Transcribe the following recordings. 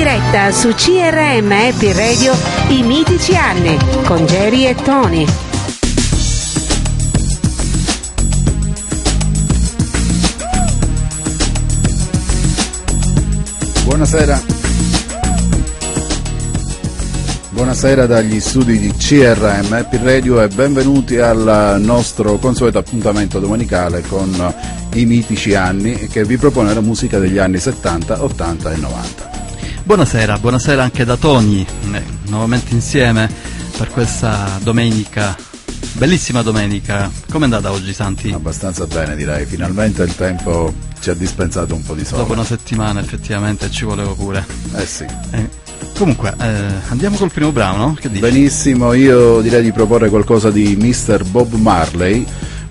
diretta su CRM Happy Radio i mitici anni con Jerry e Tony. Buonasera. Buonasera dagli studi di CRM Happy Radio e benvenuti al nostro consueto appuntamento domenicale con i mitici anni che vi propone la musica degli anni 70, 80 e 90. Buonasera, buonasera anche da Tony, mm, eh, nuovamente insieme per questa domenica, bellissima domenica. Come è andata oggi Santi? Abbastanza bene direi, finalmente il tempo ci ha dispensato un po' di sole. Dopo una settimana effettivamente ci volevo pure. Eh sì. Eh. Comunque, eh, andiamo col primo brano, Benissimo, io direi di proporre qualcosa di Mr. Bob Marley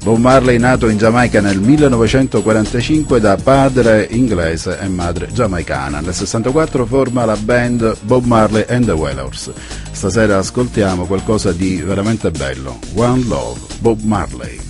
Bob Marley nato in Giamaica nel 1945 da padre inglese e madre giamaicana. Nel 64 forma la band Bob Marley and the Wailers. Stasera ascoltiamo qualcosa di veramente bello. One Love, Bob Marley.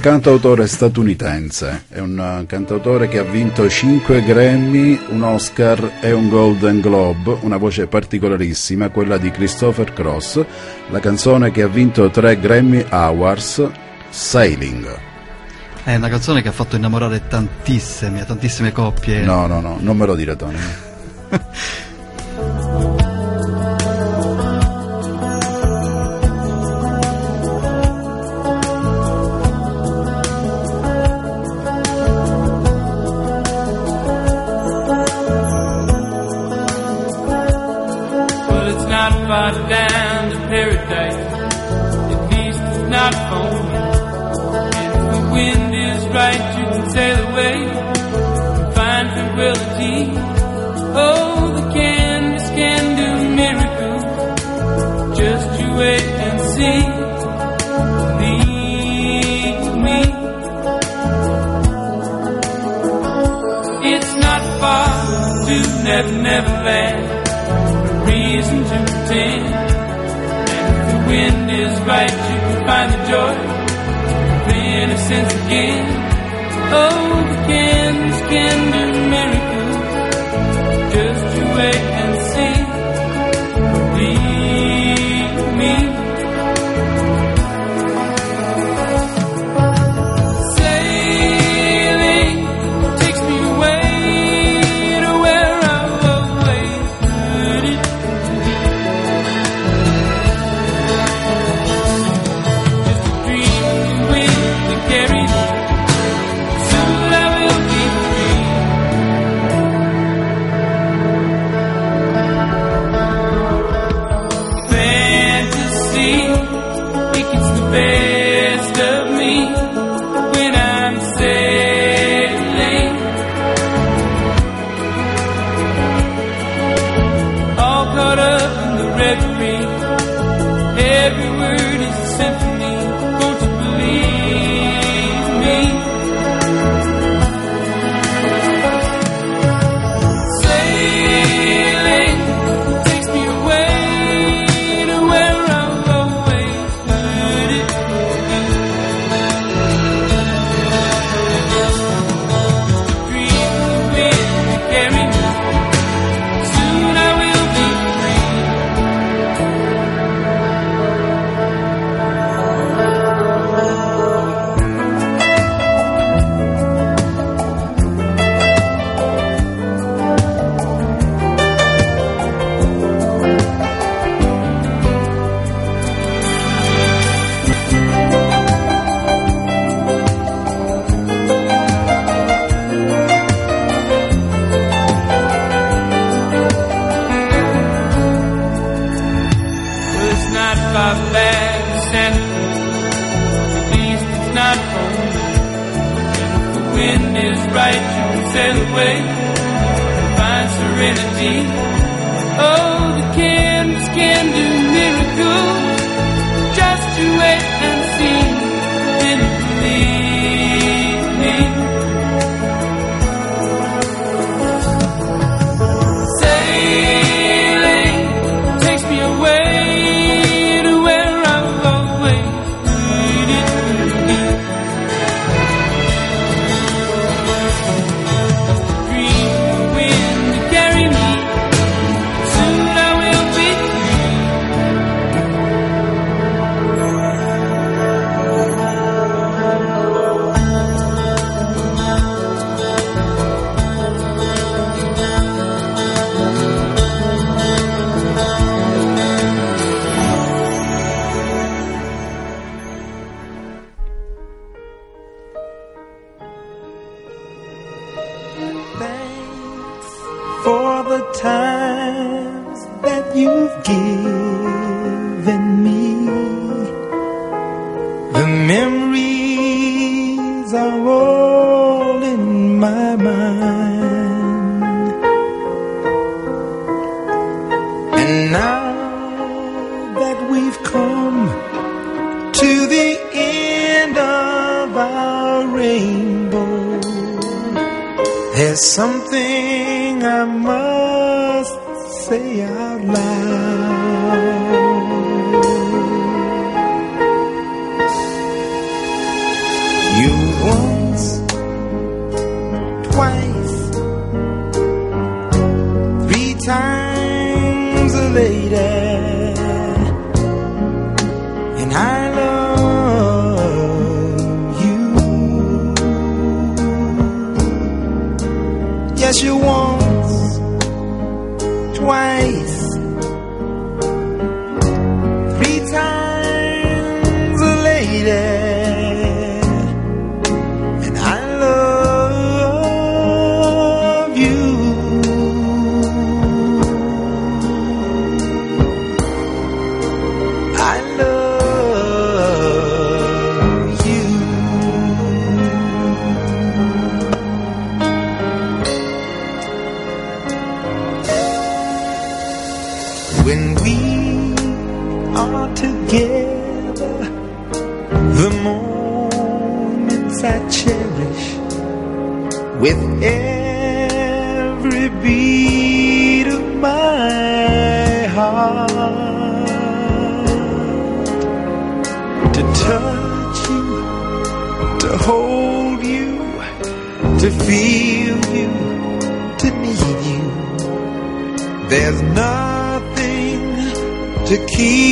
cantautore statunitense, è un eh, cantautore che ha vinto 5 Grammy, un Oscar e un Golden Globe, una voce particolarissima, quella di Christopher Cross, la canzone che ha vinto 3 Grammy Awards, Sailing. È una canzone che ha fatto innamorare tantissime, tantissime coppie. No, no, no, non me lo dire Tony. as I roll in my mind. And now that we've come to the end of our rainbow, there's something as you want. keep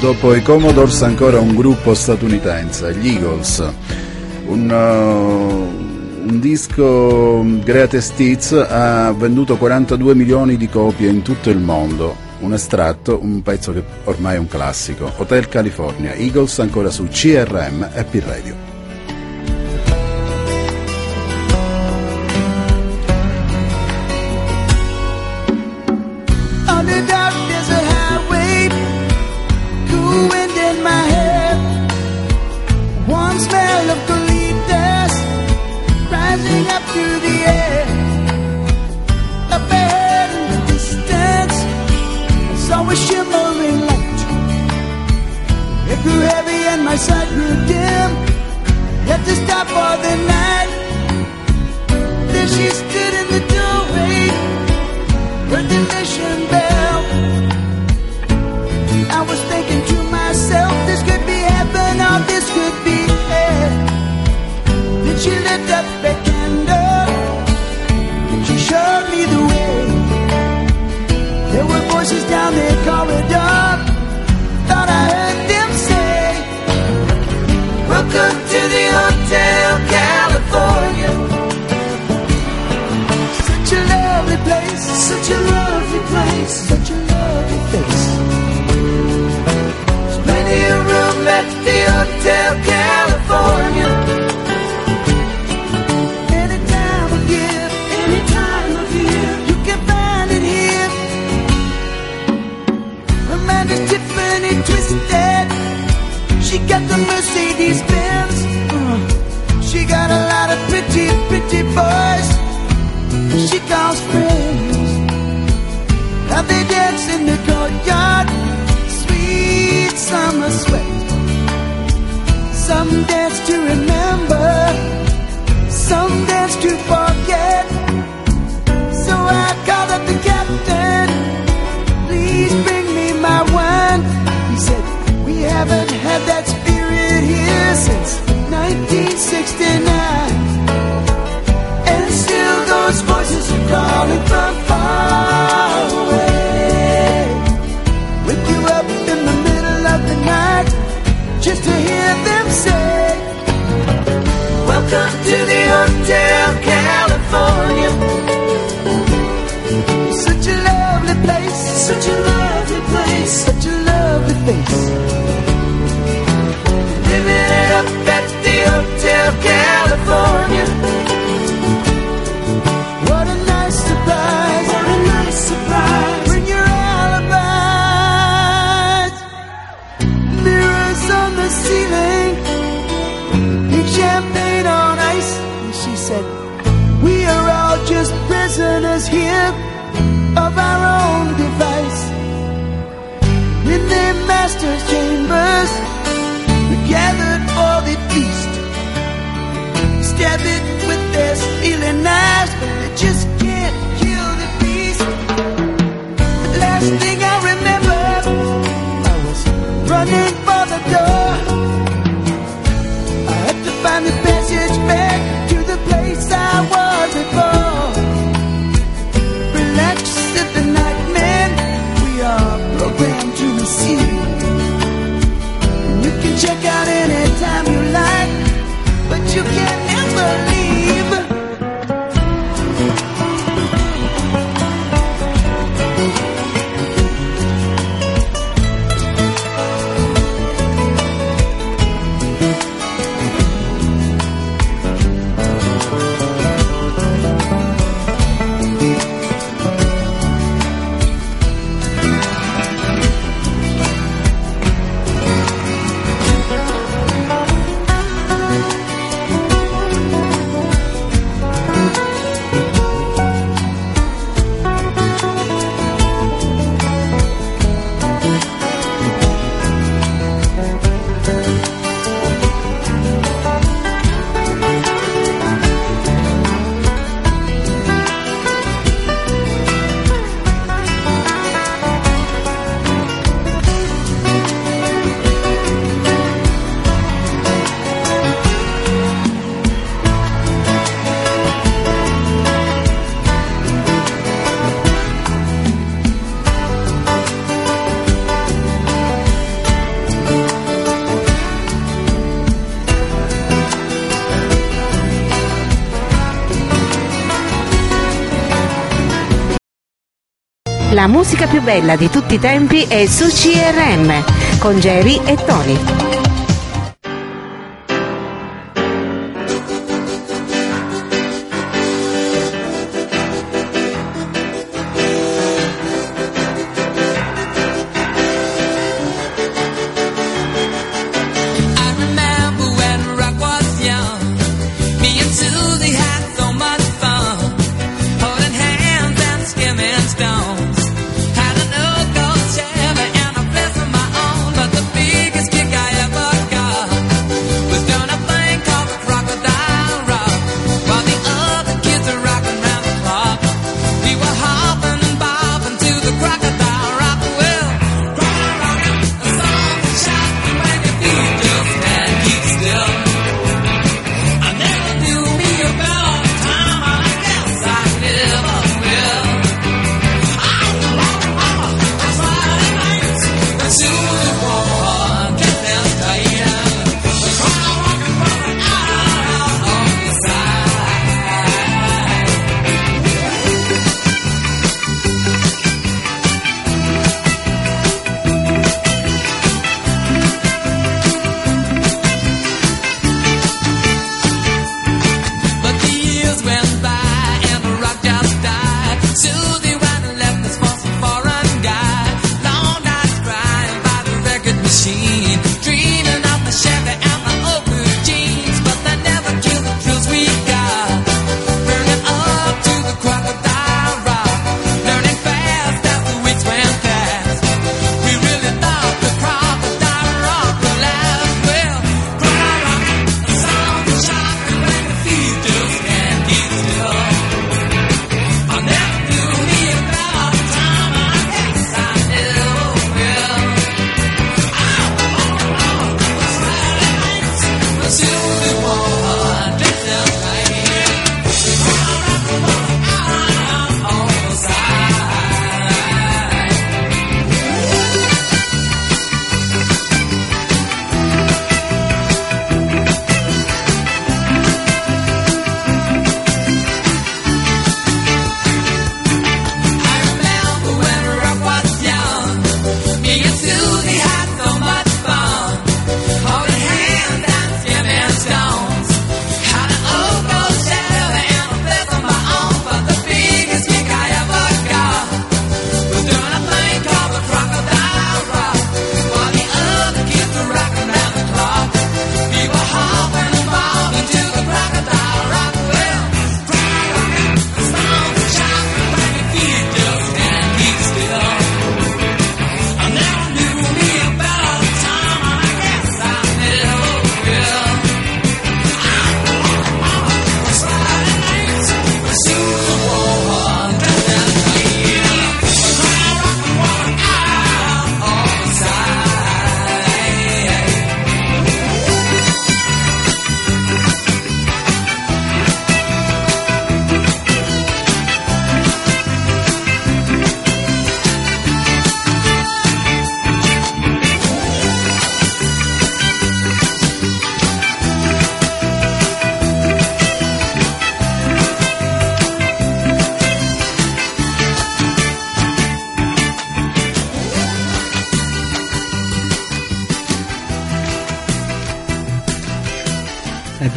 Dopo i Commodores ancora un gruppo statunitense, gli Eagles. Un, uh, un disco um, Greatest Hits ha venduto 42 milioni di copie in tutto il mondo. Un estratto, un pezzo che ormai è un classico. Hotel California, Eagles ancora su CRM e P-Radio. Stab with their stealing knives, but they just can't kill the beast. The last thing I remember, I was running for the door. I had to find the passage back to the place I was before. Relax at the night, man. We are programmed to receive. You can check out anytime you like, but you can never La musica più bella di tutti i tempi è su CRM con Jerry e Tony.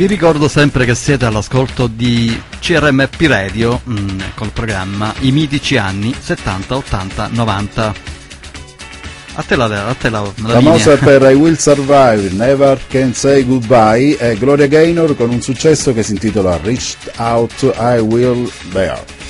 Vi ricordo sempre che siete all'ascolto di CRMP Radio mm, col programma I mitici anni 70, 80, 90. A te la, a te la, la Famosa per I Will Survive, Never Can Say Goodbye e Gloria Gaynor con un successo che si intitola Reached Out I Will Bear.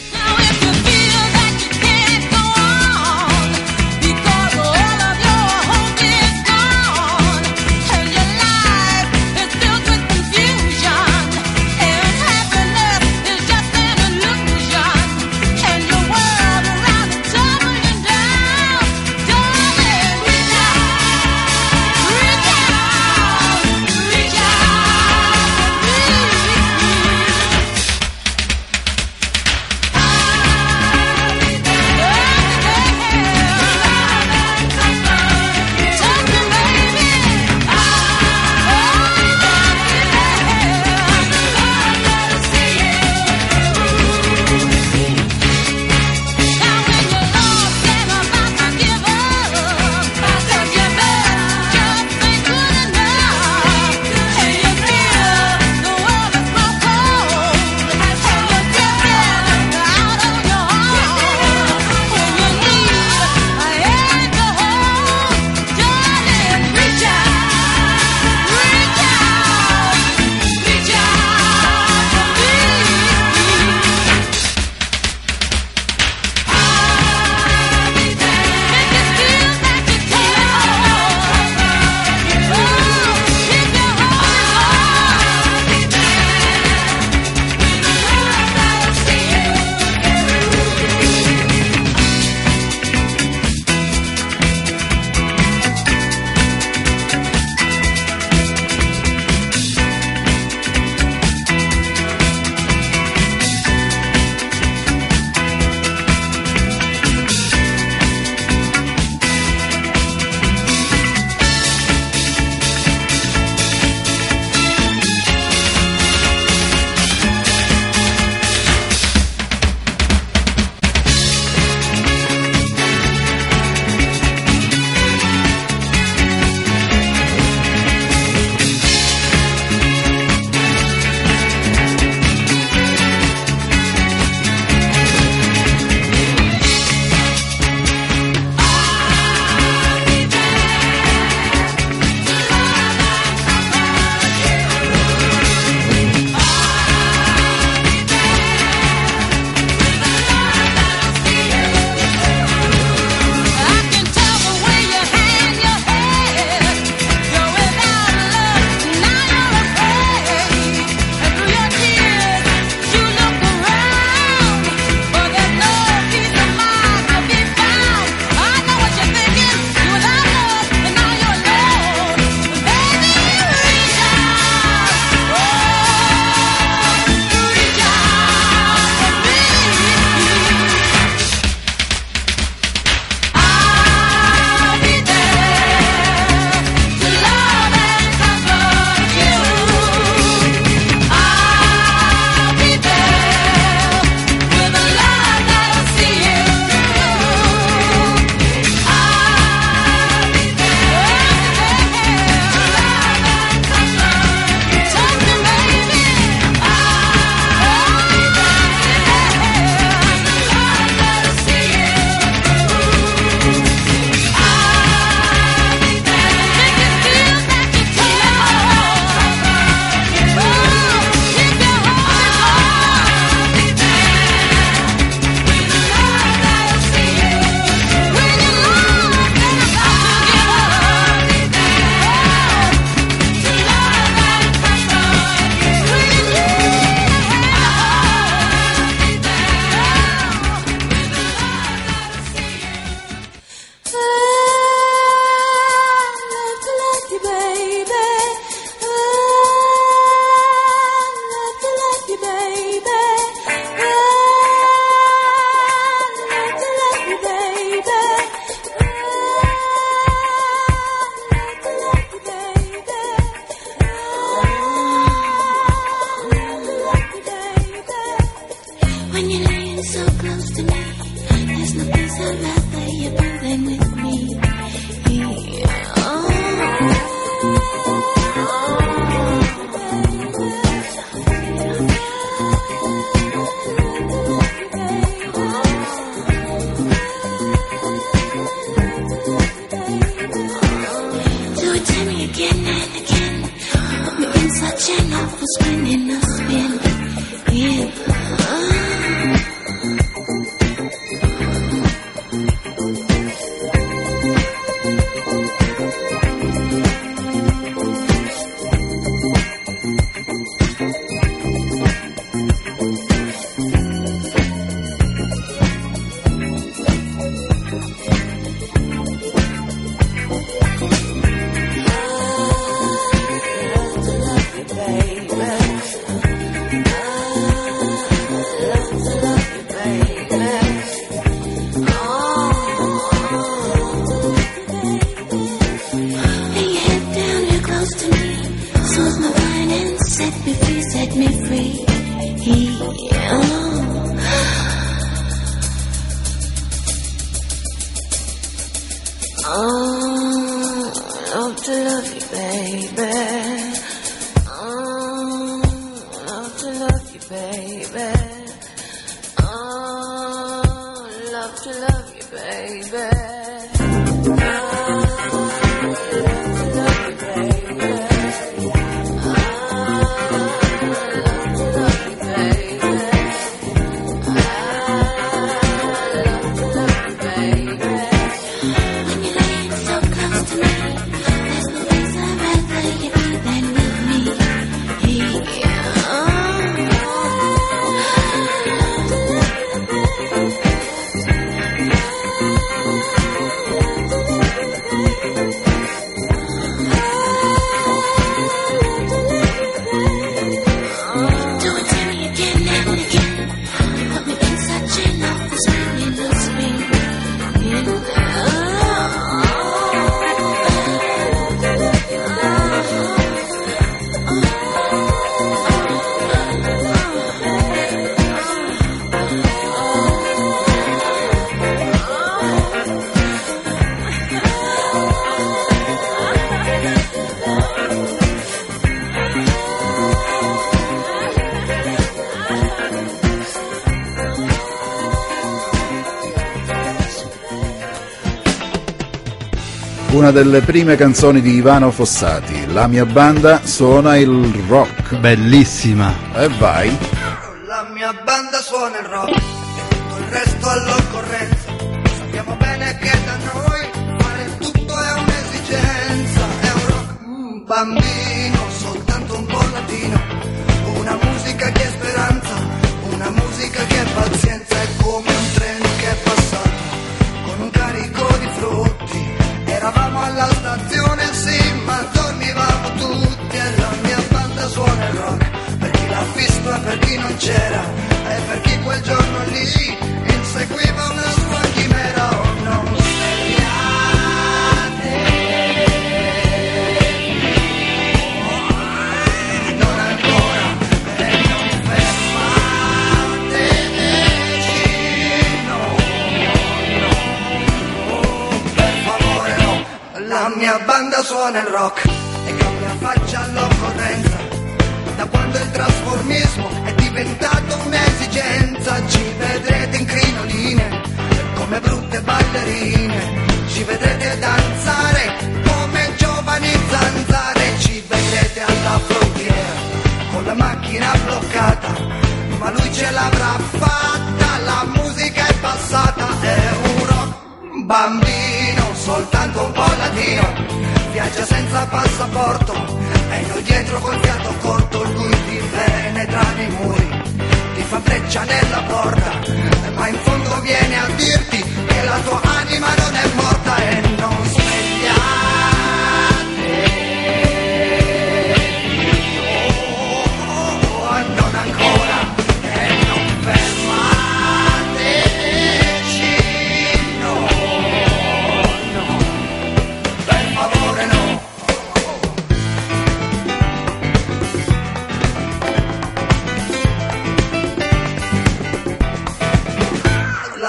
una delle prime canzoni di Ivano Fossati. La mia banda suona il rock. Bellissima. E vai.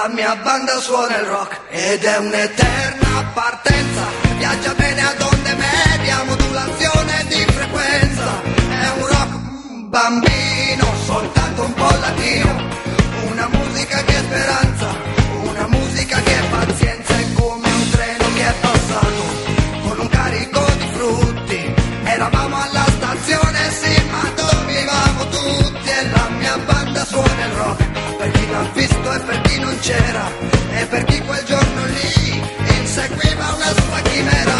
la mia banda suona il rock ed è un'eterna partenza, viaggia bene a onde media, modulazione di frequenza, è un rock bambino, soltanto un po' latino, una musica che è speranza, una musica che è pazienza, è come un treno che è passato. mondo e per chi non c'era e per chi quel giorno lì inseguiva una sua chimera.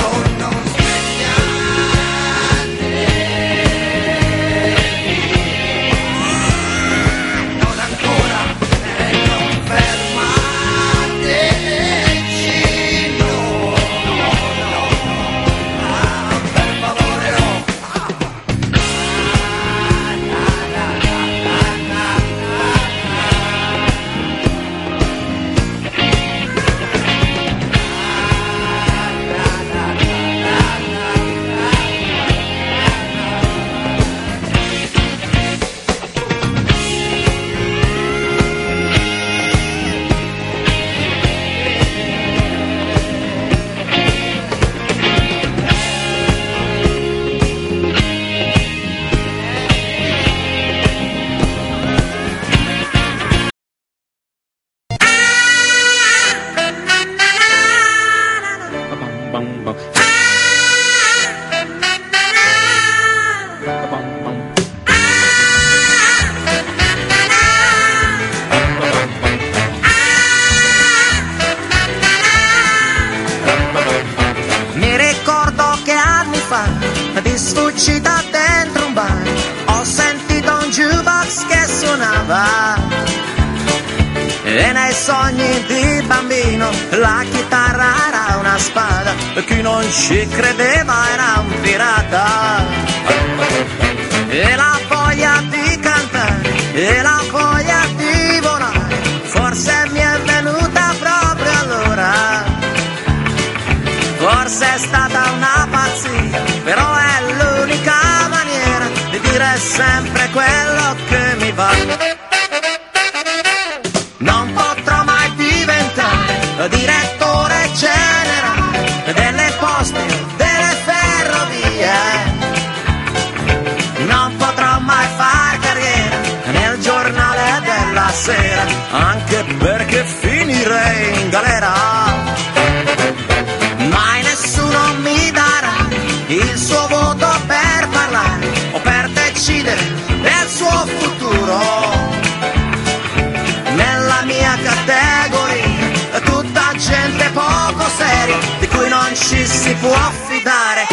Si può fidare.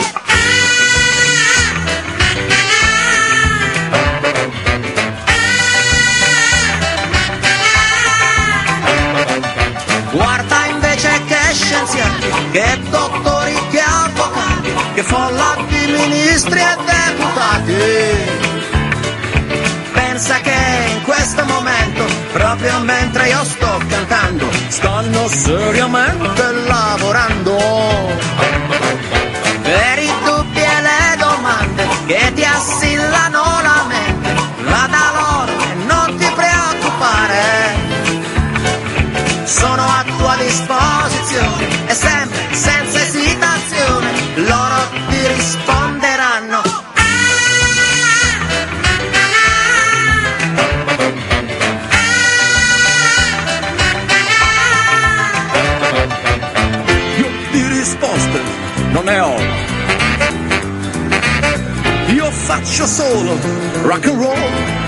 Guarda invece che scienziati, che dottori, che avvocati, che folla di ministri e deputati. Pensa che in questo momento, proprio mentre io sto cantando, stanno seriamente lavorando. E sempre senza esitazione loro ti risponderanno. Io di risposte non ne ho. Io faccio solo rock and roll.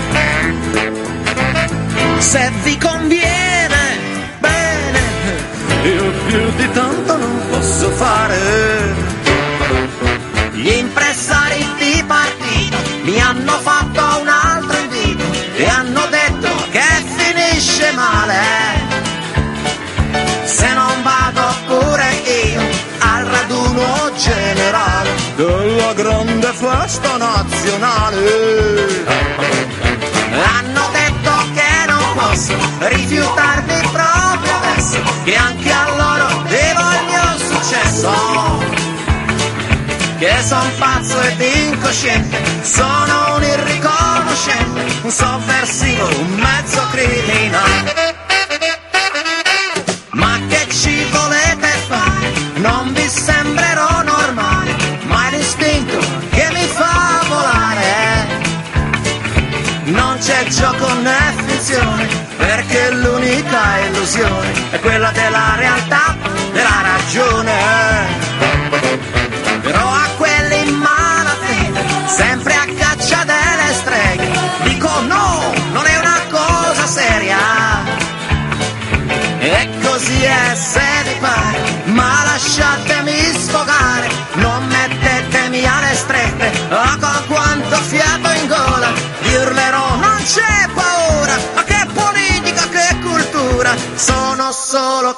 Se vi conviene, Io più di tanto non posso fare. gli impresari di partito mi hanno fatto un altro invito e hanno detto che finisce male. Se non vado pure io al raduno generale Della grande festa nazionale. Hanno detto che non posso rifiutarmi proprio che anche a loro devo il mio successo. Che son pazzo ed incosciente, sono un irriconoscente, un sovversivo, un mezzo criminale. Illusione è quella della realtà,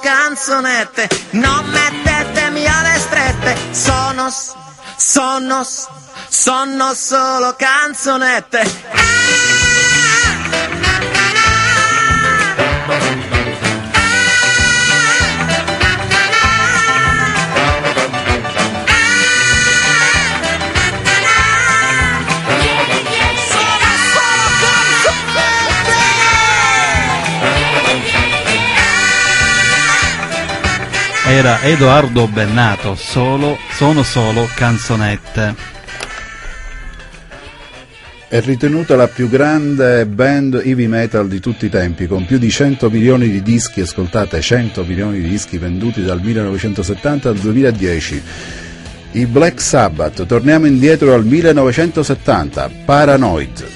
canzonette, non mettetemi alle strette, sono, sono, sono solo canzonette. Era Edoardo Bennato, solo, sono solo canzonette. È ritenuta la più grande band heavy metal di tutti i tempi, con più di 100 milioni di dischi, ascoltate 100 milioni di dischi venduti dal 1970 al 2010. I Black Sabbath, torniamo indietro al 1970, Paranoid.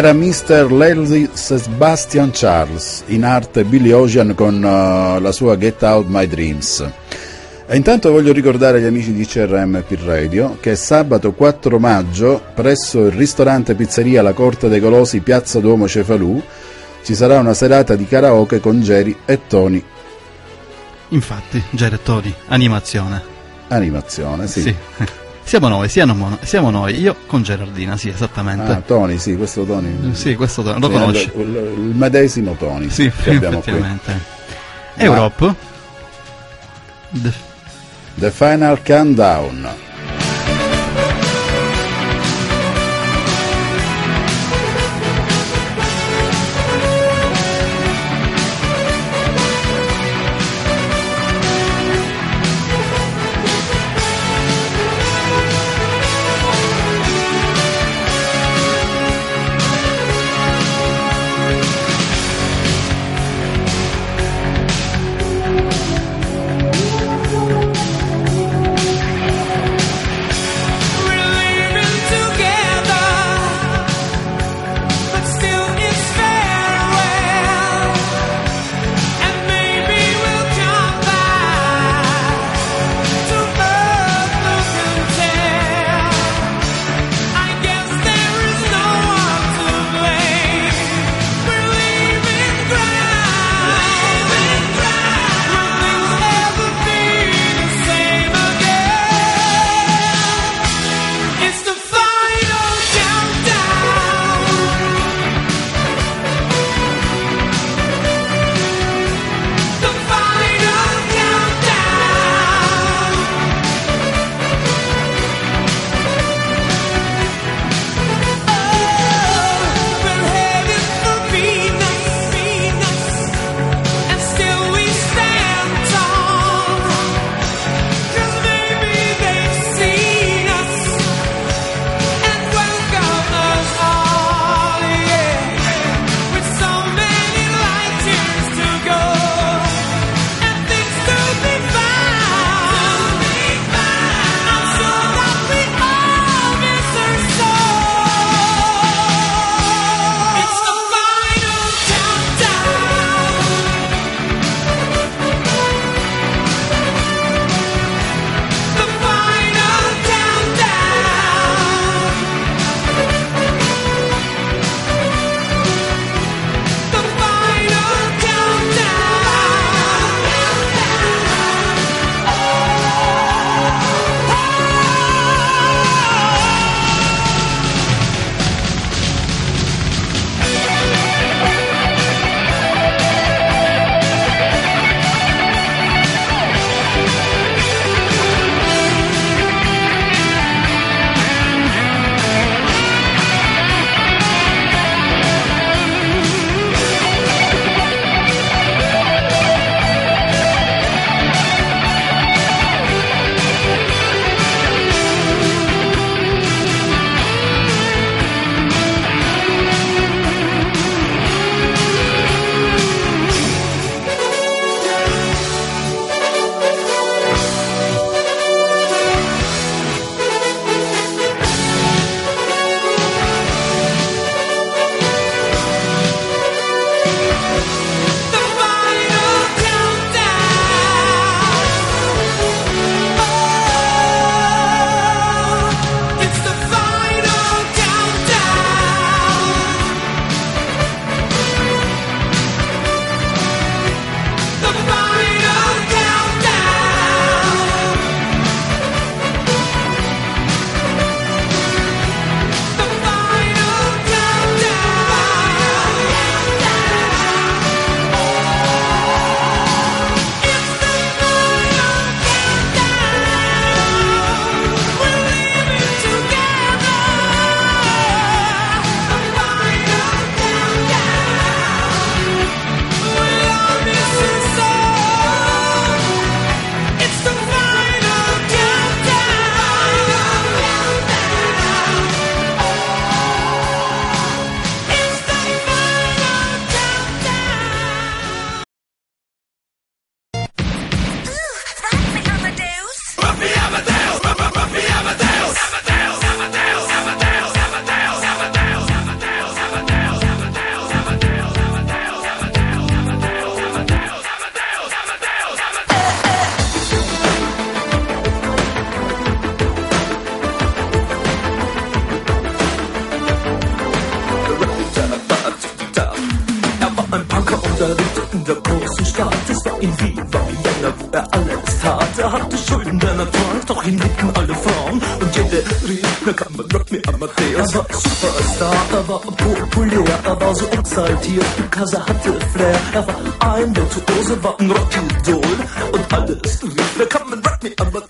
Era Mr. Leslie Sebastian Charles, in arte Billy Ocean con eh, la sua Get Out My Dreams. E intanto voglio ricordare agli amici di CRM P Radio che sabato 4 maggio presso il ristorante pizzeria La Corte dei Colosi Piazza Duomo Cefalù ci sarà una serata di karaoke con Geri e Tony Infatti, Gerettoni, animazione. Animazione, sì. Sì. Siamo noi, siamo, mo- siamo noi, io con Gerardina, sì, esattamente. Ah, Tony, sì, questo Tony. Sì, questo lo Sì, conosci. Il, il- medesimo Tony Sì, che abbiamo qui. effettivamente. Europe. The- The Final Countdown. Schulden, denn er doch ihn liebten alle Frauen. Und jede rief, na kann man Rock Me Amadeus. Er war Superstar, er war populär, er war so exaltiert, because hatte Flair. Er war ein Virtuose, war ein Rockidol. Und alles rief, na kann man Rock Me Amadeus.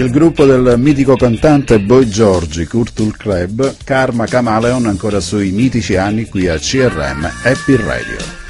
Il gruppo del mitico cantante Boy George, Kurtul Club, Karma Camaleon ancora sui mitici anni qui a CRM Happy Radio.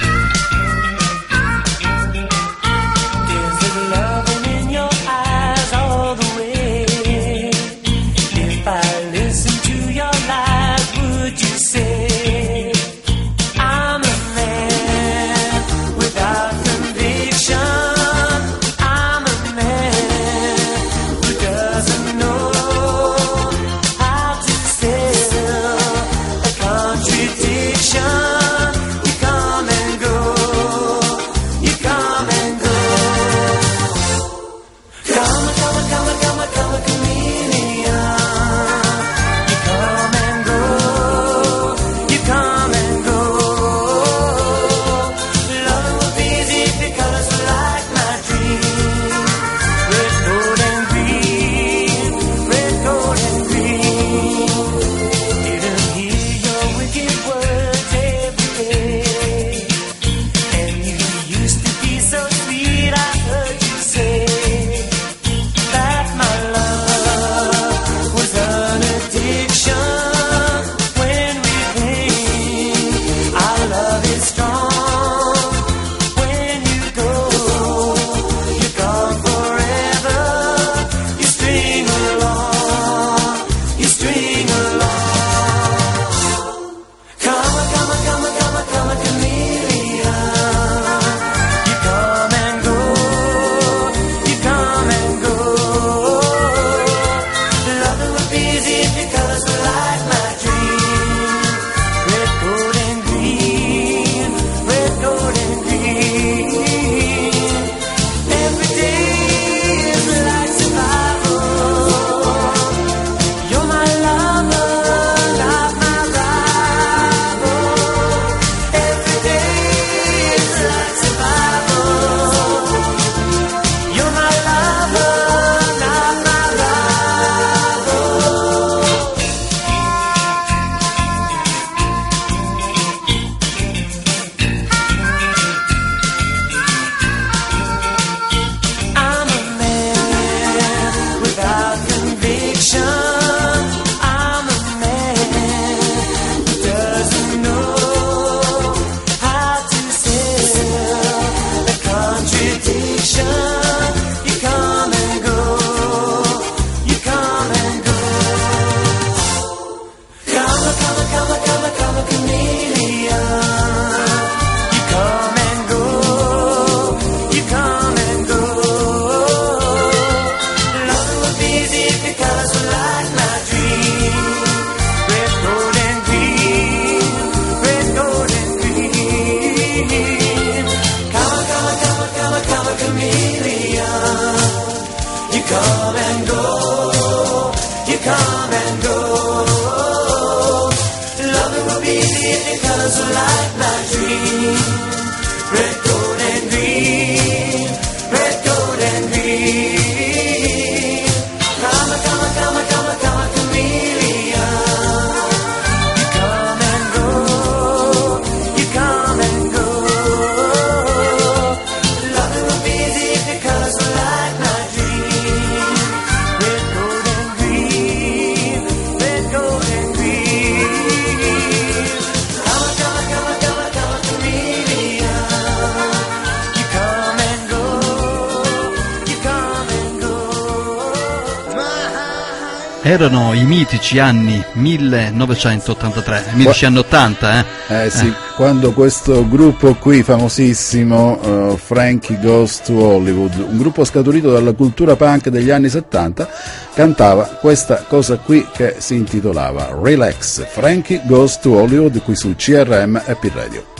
erano i mitici anni 1983, i mitici Qua... anni 80, eh? Eh, sì, eh. quando questo gruppo qui famosissimo, uh, Frankie Goes to Hollywood, un gruppo scaturito dalla cultura punk degli anni 70, cantava questa cosa qui che si intitolava Relax, Frankie Goes to Hollywood qui su CRM Happy Radio.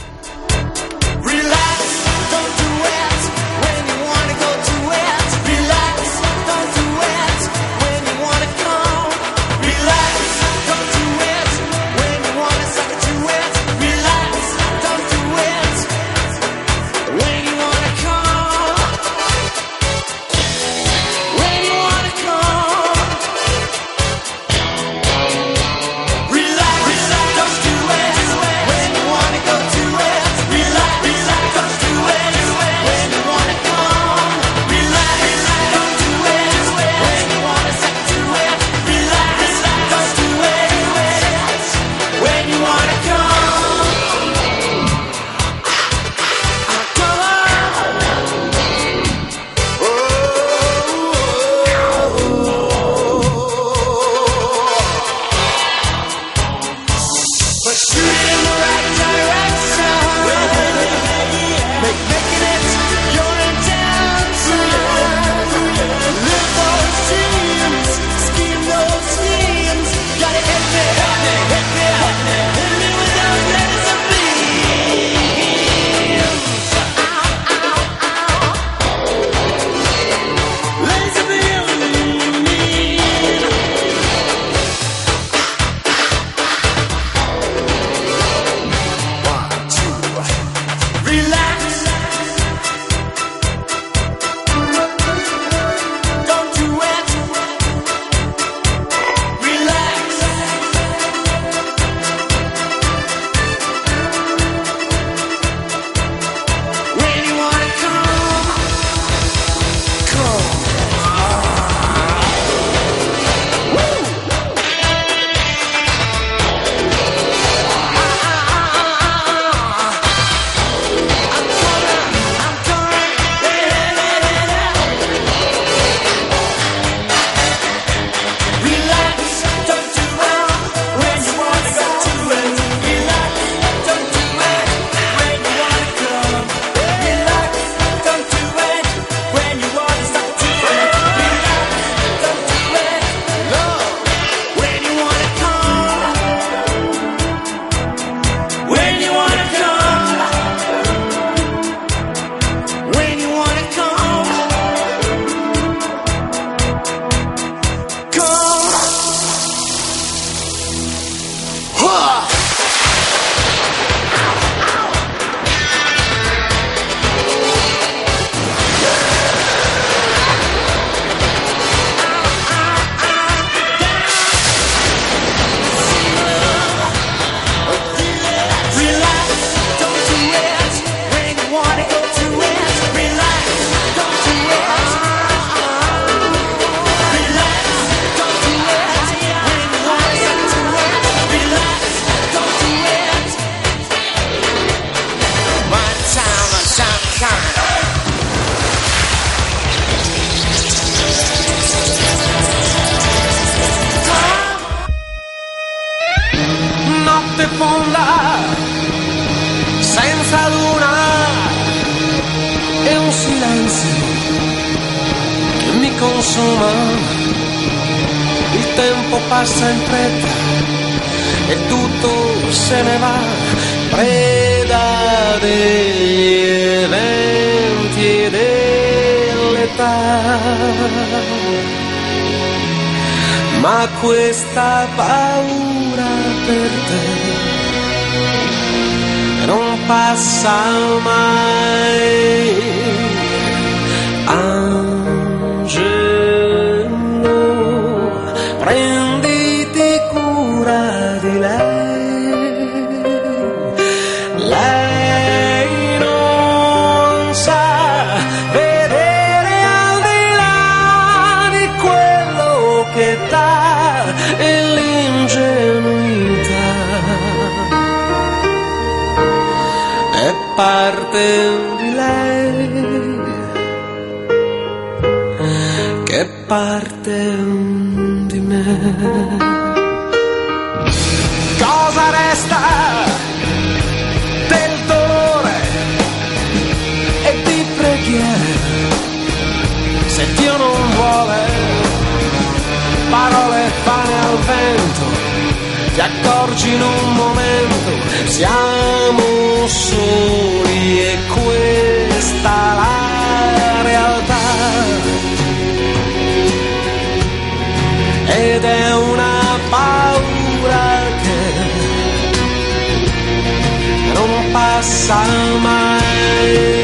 sarama.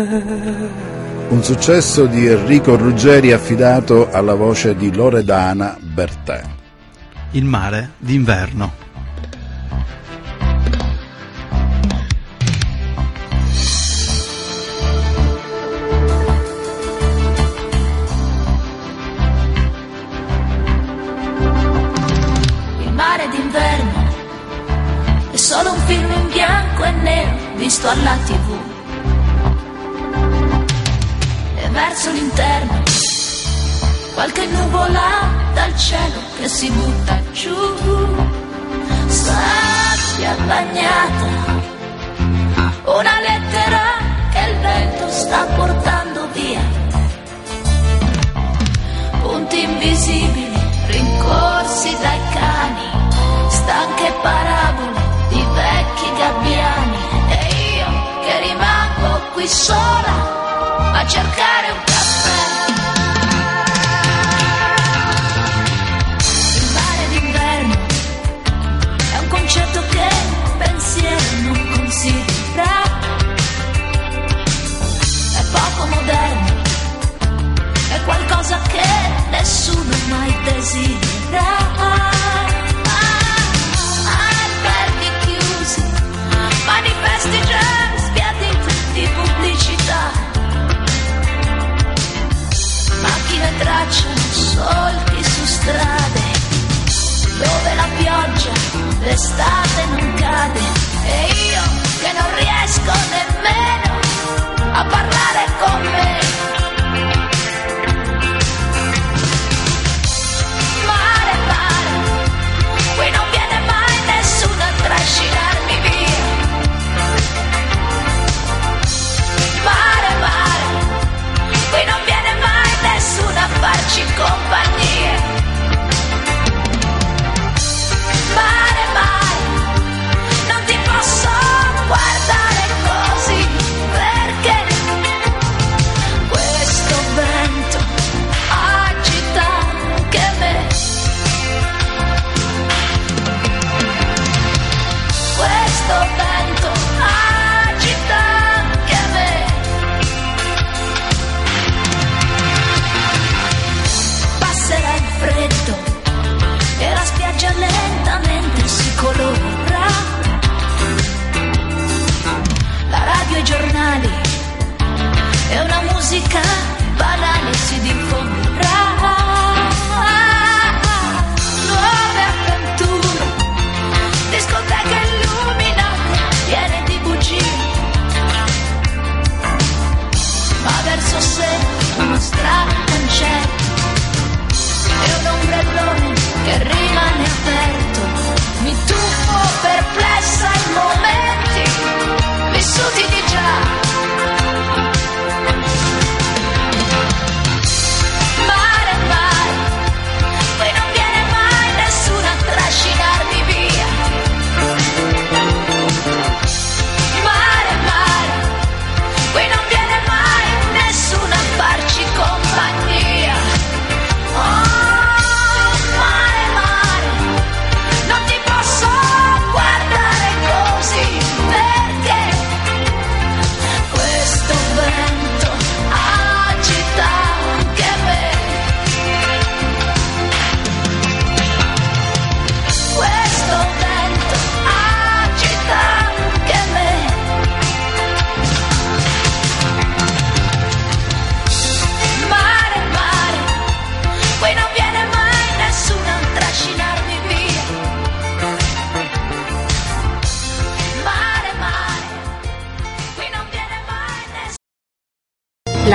Un successo di Enrico Ruggeri affidato alla voce di Loredana Bertè. Il mare d'inverno.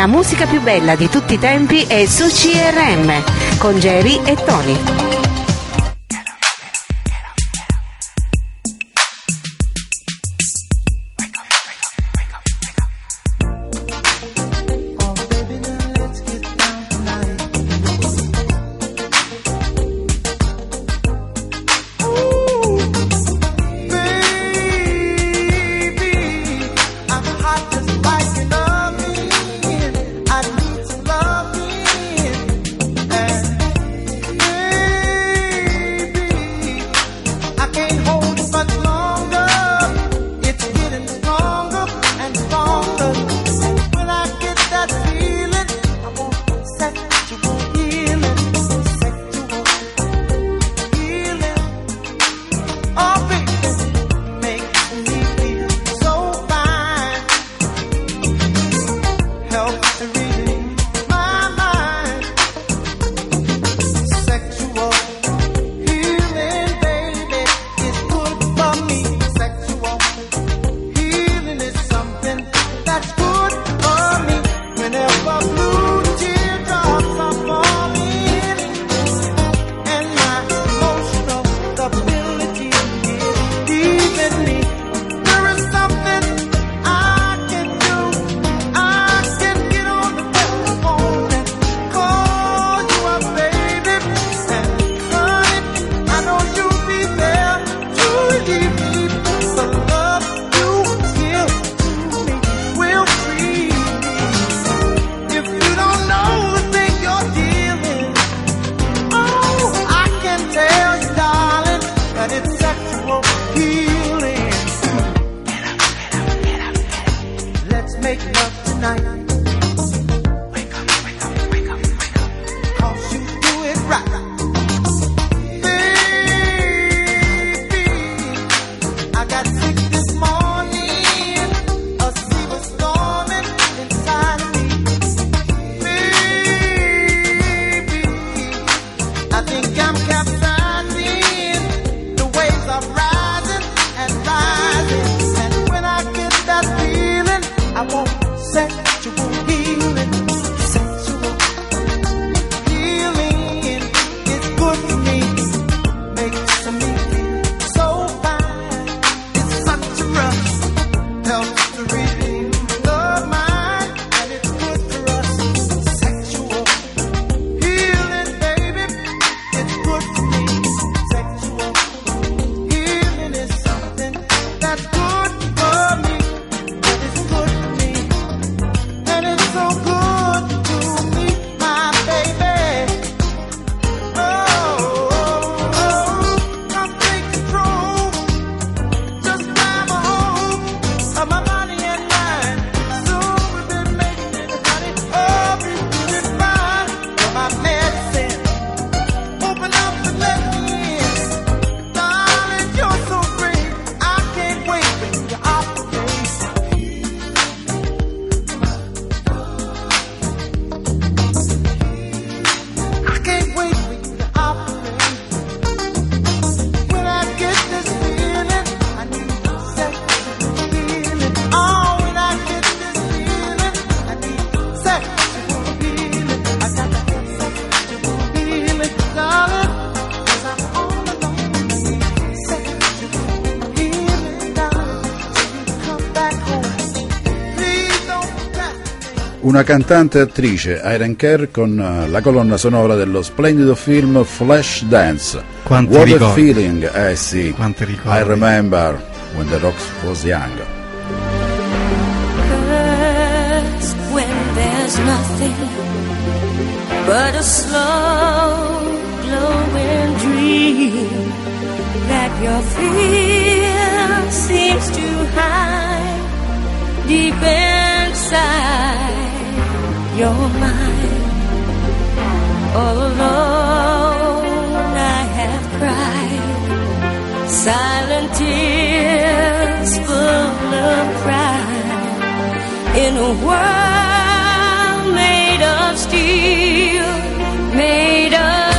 La musica più bella di tutti i tempi è su CRM con Jerry e Tony. Una cantante e attrice, Irene Kerr, con eh, la colonna sonora dello splendido film Flash Dance. Quanti What a ricordi. feeling, eh sì. Quanti ricordi. I remember when the rock was young. Cause when there's nothing but a slow glowing dream that your fear seems to hide deep inside your mind. All alone I have cried silent tears full of pride in a world made of steel, made of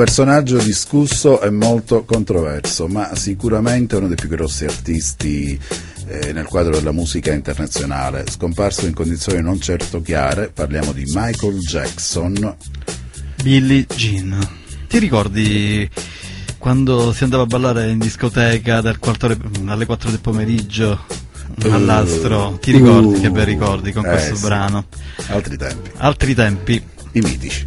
personaggio discusso e molto controverso, ma sicuramente uno dei più grossi artisti eh, nel quadro della musica internazionale. Scomparso in condizioni non certo chiare, parliamo di Michael Jackson. Billie Jean. Ti ricordi quando si andava a ballare in discoteca dal quarto re- alle 4 del pomeriggio Uh, all'astro? Ti ricordi uh, che bei ricordi con eh, questo sì. brano? Altri tempi, Altri tempi. i mitici.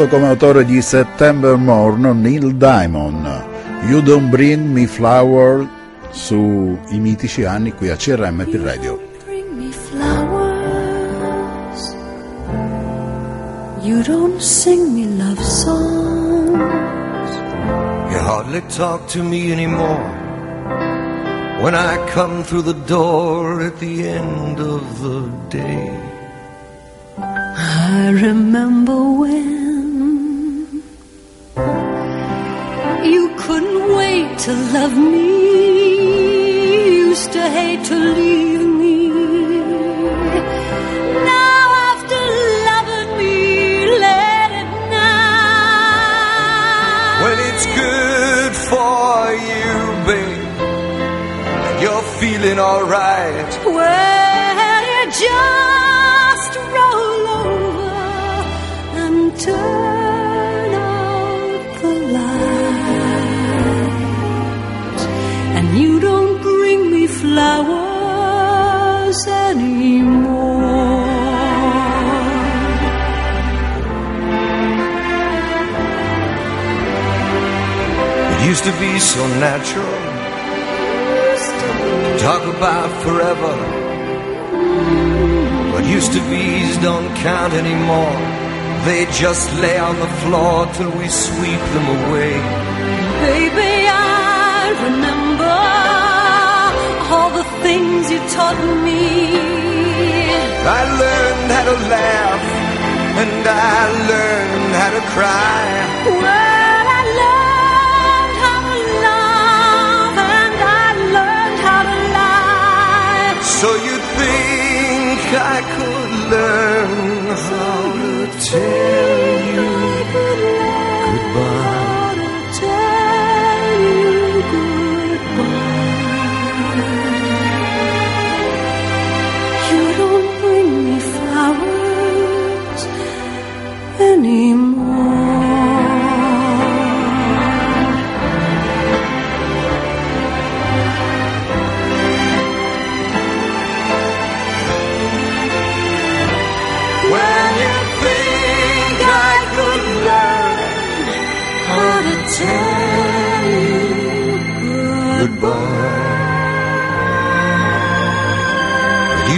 riconosciuto come autore di September Morn Neil Diamond, You Don't Bring Me Flower I mitici anni qui a CRM per Radio. You don't sing me love songs. You hardly talk to me anymore. When I come through the door at the end of the day, I remember when. couldn't wait to love me. Used to hate to leave me. Now after loving me, let it now. When it's good for you, babe, and you're feeling alright. well, it just roll over and turn. flowers anymore. It used to be so natural to talk about forever. What used to be's don't count anymore. They just lay on the floor till we sweep them away. Baby, I remember all the things you taught me. I learned how to laugh and I learned how to cry. Well, I learned how to love and I learned how to lie. So you think I could learn how to tell you goodbye?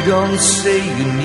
don't say you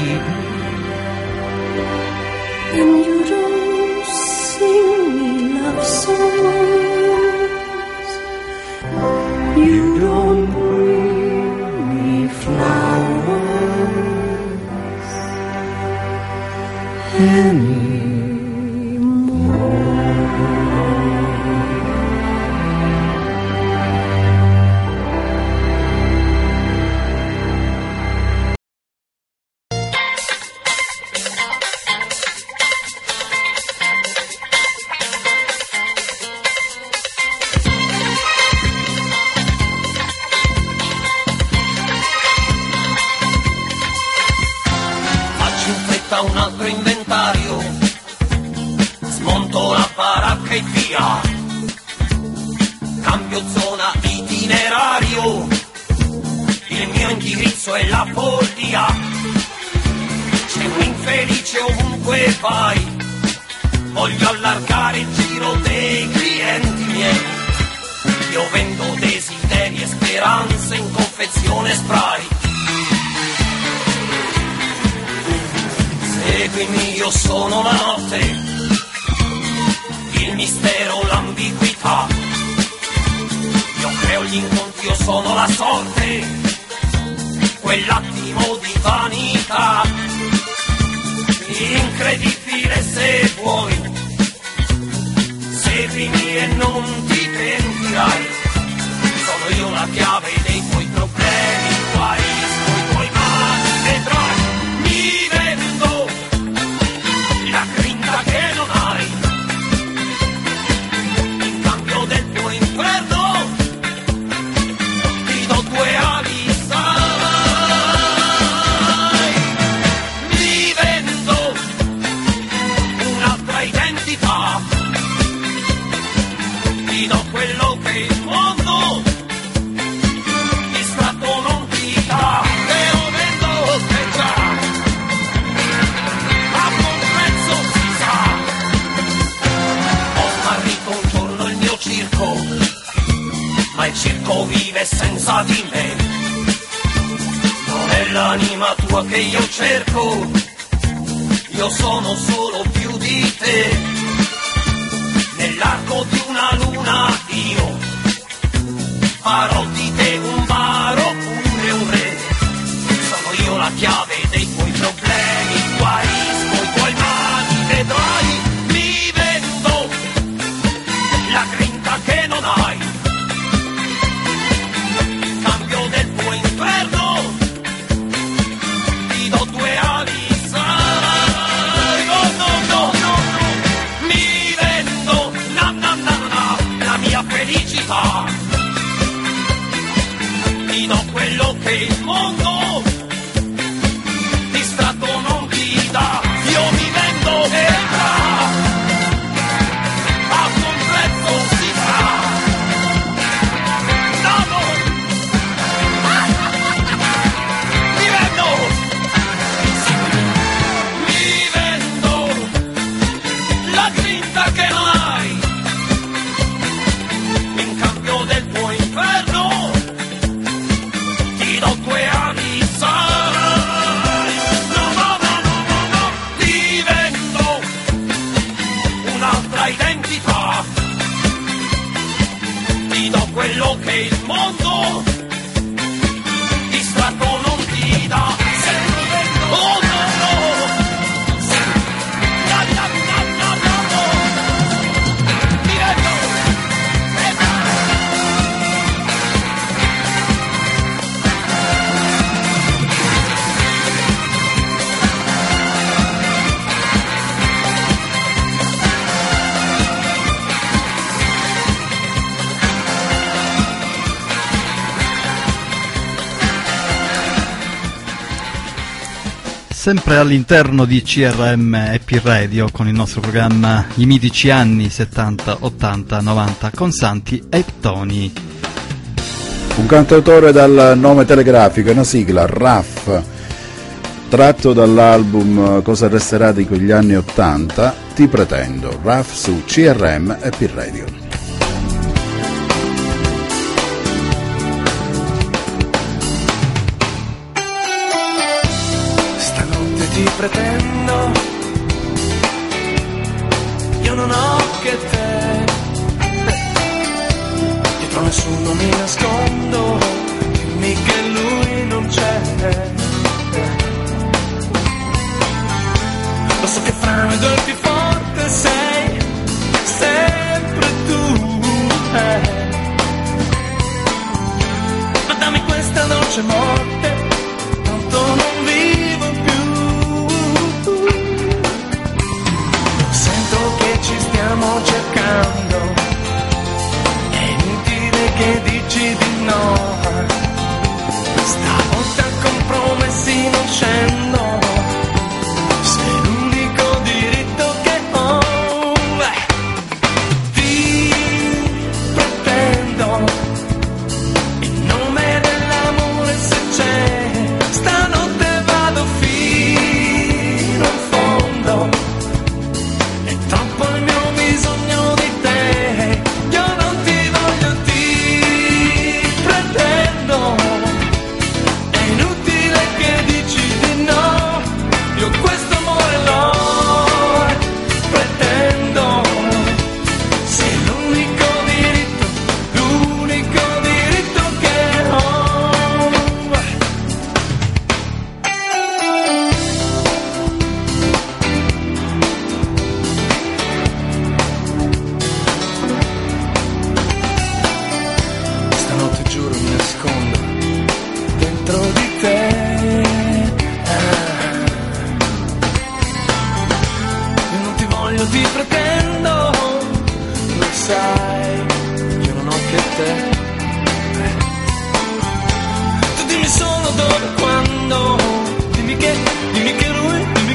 Sempre all'interno di CRM e P Radio con il nostro programma I mitici anni 70, 80, 90 con Santi e Tony. Un cantautore dal nome telegrafico, una sigla, RAF, tratto dall'album Cosa resterà di quegli anni 80, Ti pretendo, RAF su CRM e P Radio. Pretendo, io non ho che te. Dietro nessuno mi nascondo, dimmi che lui non c'è. Lo so che fra noi due più forte sei, sempre tu. eh. Ma dammi questa dolce morte no. Voglio, ti pretendo, lo sai, io non ho che te. Tu dimmi solo dove, quando, dimmi che, dimmi che lui, dimmi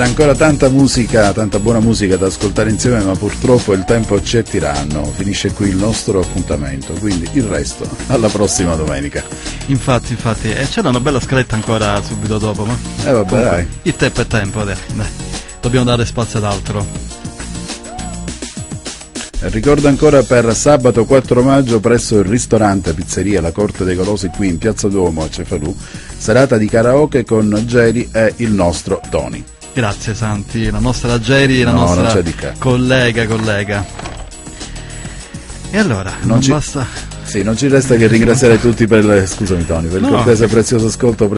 C'era ancora tanta musica, tanta buona musica da ascoltare insieme, ma purtroppo il tempo ci è tiranno. Finisce qui il nostro appuntamento, quindi il resto alla prossima domenica. Infatti, infatti, e c'era una bella scaletta ancora subito dopo, ma... Eh vabbè, Comunque, dai. Il tempo è tempo, dai. Dobbiamo dare spazio ad altro. Ricordo ancora per sabato 4 maggio presso il ristorante Pizzeria La Corte dei Golosi qui in Piazza Duomo a Cefalù, serata di karaoke con Geri e il nostro Tony. Grazie Santi, la nostra Geri, la No, non nostra collega, collega. E allora, non, ci- basta... Sì, non ci resta che ringraziare tutti per il, scusami Tony, per il No. cortese e prezioso ascolto